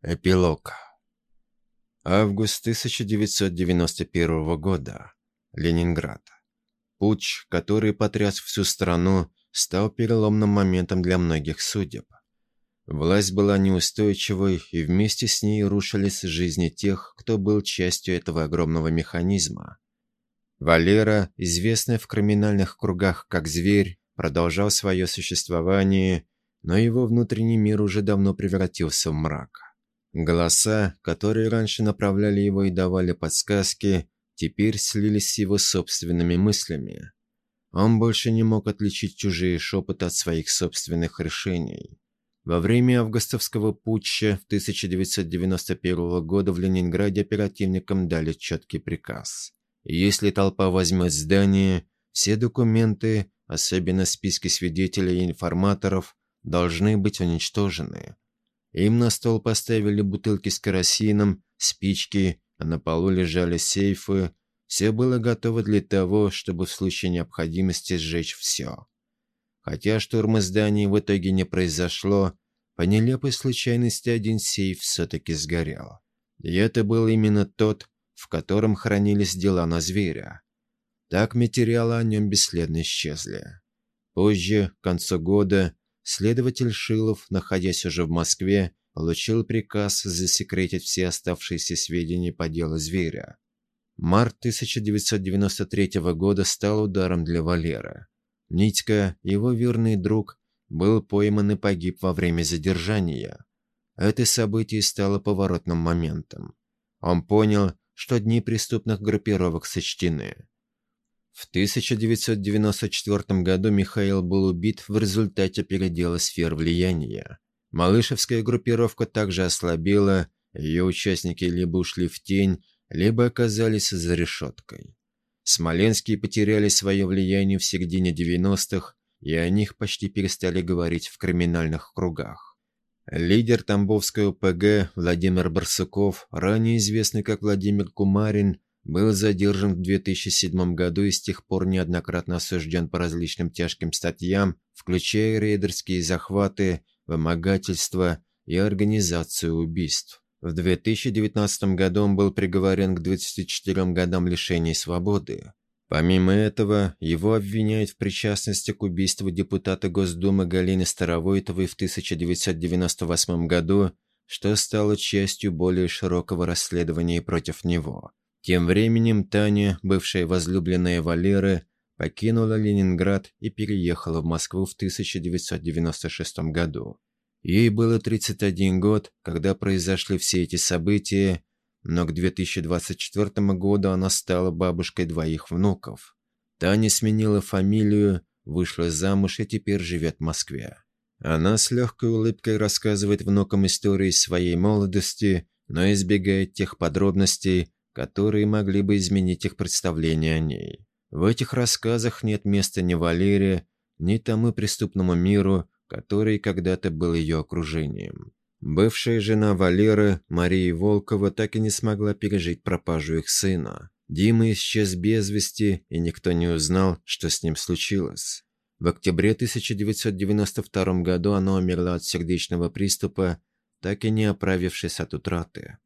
Эпилог. Август 1991 года. Ленинград. Путч, который потряс всю страну, стал переломным моментом для многих судеб. Власть была неустойчивой, и вместе с ней рушились жизни тех, кто был частью этого огромного механизма. Валера, известный в криминальных кругах как зверь, продолжал свое существование, но его внутренний мир уже давно превратился в мрак. Голоса, которые раньше направляли его и давали подсказки, теперь слились с его собственными мыслями. Он больше не мог отличить чужие шепоты от своих собственных решений. Во время августовского путча в 1991 года в Ленинграде оперативникам дали четкий приказ. Если толпа возьмет здание, все документы, особенно списки свидетелей и информаторов, должны быть уничтожены. Им на стол поставили бутылки с керосином, спички, а на полу лежали сейфы. Все было готово для того, чтобы в случае необходимости сжечь все. Хотя штурма зданий в итоге не произошло, по нелепой случайности один сейф все-таки сгорел. И это был именно тот, в котором хранились дела на зверя. Так материалы о нем бесследно исчезли. Позже, к концу года, Следователь Шилов, находясь уже в Москве, получил приказ засекретить все оставшиеся сведения по делу зверя. Март 1993 года стал ударом для Валеры. Нитька, его верный друг, был пойман и погиб во время задержания. Это событие стало поворотным моментом. Он понял, что дни преступных группировок сочтены. В 1994 году Михаил был убит в результате передела сфер влияния. Малышевская группировка также ослабела, ее участники либо ушли в тень, либо оказались за решеткой. Смоленские потеряли свое влияние в середине 90-х, и о них почти перестали говорить в криминальных кругах. Лидер Тамбовской ОПГ Владимир Барсуков, ранее известный как Владимир Кумарин, был задержан в 2007 году и с тех пор неоднократно осужден по различным тяжким статьям, включая рейдерские захваты, вымогательство и организацию убийств. В 2019 году он был приговорен к 24 годам лишения свободы. Помимо этого, его обвиняют в причастности к убийству депутата Госдумы Галины Старовойтовой в 1998 году, что стало частью более широкого расследования против него. Тем временем Таня, бывшая возлюбленная Валеры, покинула Ленинград и переехала в Москву в 1996 году. Ей было 31 год, когда произошли все эти события, но к 2024 году она стала бабушкой двоих внуков. Таня сменила фамилию, вышла замуж и теперь живет в Москве. Она с легкой улыбкой рассказывает внукам истории своей молодости, но избегает тех подробностей, которые могли бы изменить их представление о ней. В этих рассказах нет места ни Валерии, ни тому преступному миру, который когда-то был ее окружением. Бывшая жена Валеры, Мария Волкова, так и не смогла пережить пропажу их сына. Дима исчез без вести, и никто не узнал, что с ним случилось. В октябре 1992 году она умерла от сердечного приступа, так и не оправившись от утраты.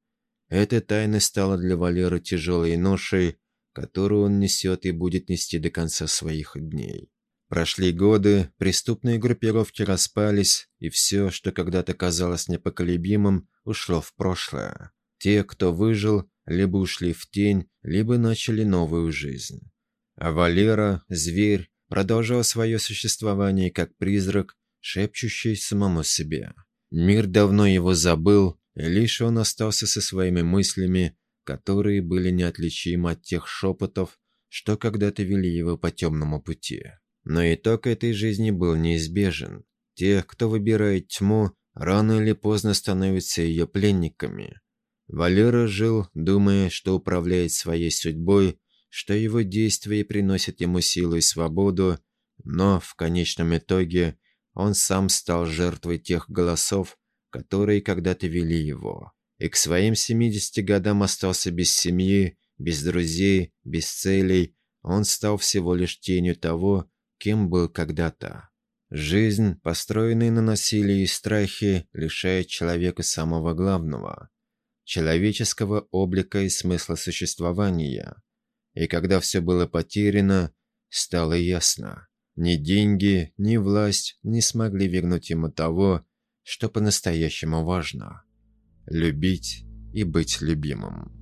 Эта тайна стала для Валеры тяжелой ношей, которую он несет и будет нести до конца своих дней. Прошли годы, преступные группировки распались, и все, что когда-то казалось непоколебимым, ушло в прошлое. Те, кто выжил, либо ушли в тень, либо начали новую жизнь. А Валера, зверь, продолжал свое существование как призрак, шепчущий самому себе. Мир давно его забыл, Лишь он остался со своими мыслями, которые были неотличимы от тех шепотов, что когда-то вели его по темному пути. Но итог этой жизни был неизбежен. Те, кто выбирает тьму, рано или поздно становятся ее пленниками. Валера жил, думая, что управляет своей судьбой, что его действия приносят ему силу и свободу, но в конечном итоге он сам стал жертвой тех голосов, которые когда-то вели его. И к своим 70 годам остался без семьи, без друзей, без целей. Он стал всего лишь тенью того, кем был когда-то. Жизнь, построенная на насилии и страхе, лишает человека самого главного – человеческого облика и смысла существования. И когда все было потеряно, стало ясно – ни деньги, ни власть не смогли вернуть ему того, что по-настоящему важно – любить и быть любимым.